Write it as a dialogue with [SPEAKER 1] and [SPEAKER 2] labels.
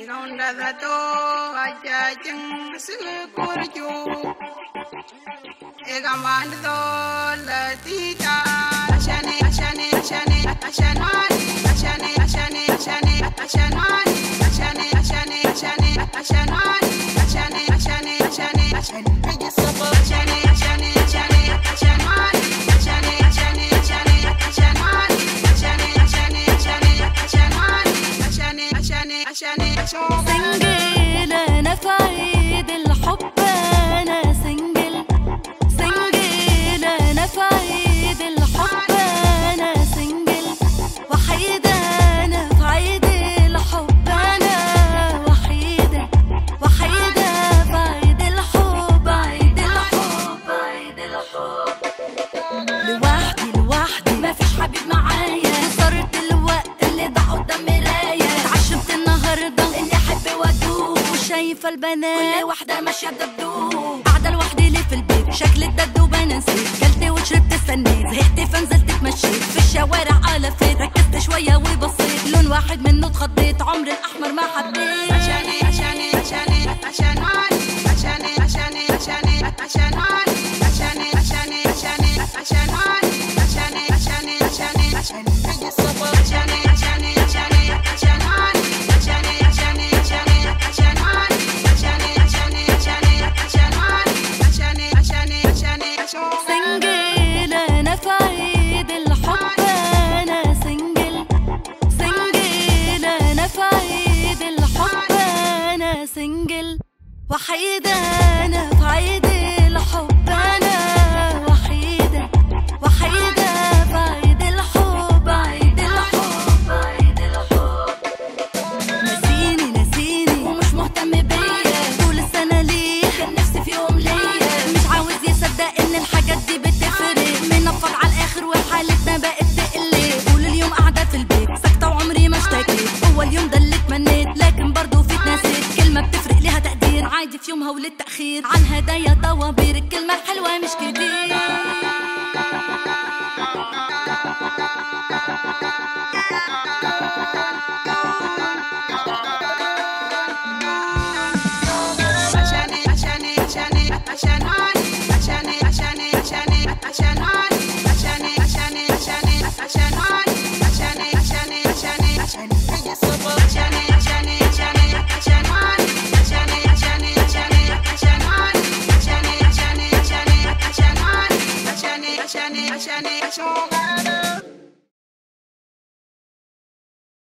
[SPEAKER 1] Inondada to aja jeng I ju Ega man to latita Ashane ashane ashane ashanwani Ashane ashane ashane ashanwani Ashane ashane ashane ashanwani
[SPEAKER 2] شايفة البنات كل واحدة ماشية بدبدوب قاعدة لوحدي ليه في البيت شكل الدبدوب أنا نسيت كلت وشربت استنيت زهقت فنزلت تمشيت في الشوارع قلفت ركزت شوية وبصيت لون واحد منه اتخضيت عمر الأحمر ما حبيت
[SPEAKER 1] عشاني عشاني عشاني عشان علي عشاني عشاني عشاني عشان عشاني عشاني عشاني عشان
[SPEAKER 2] علي وحيدانا في عيدي للشمها وللتأخير. عن هدايا طوابير كلمة حلوة مش كتير.
[SPEAKER 1] Ashane, Ashane, Ashon,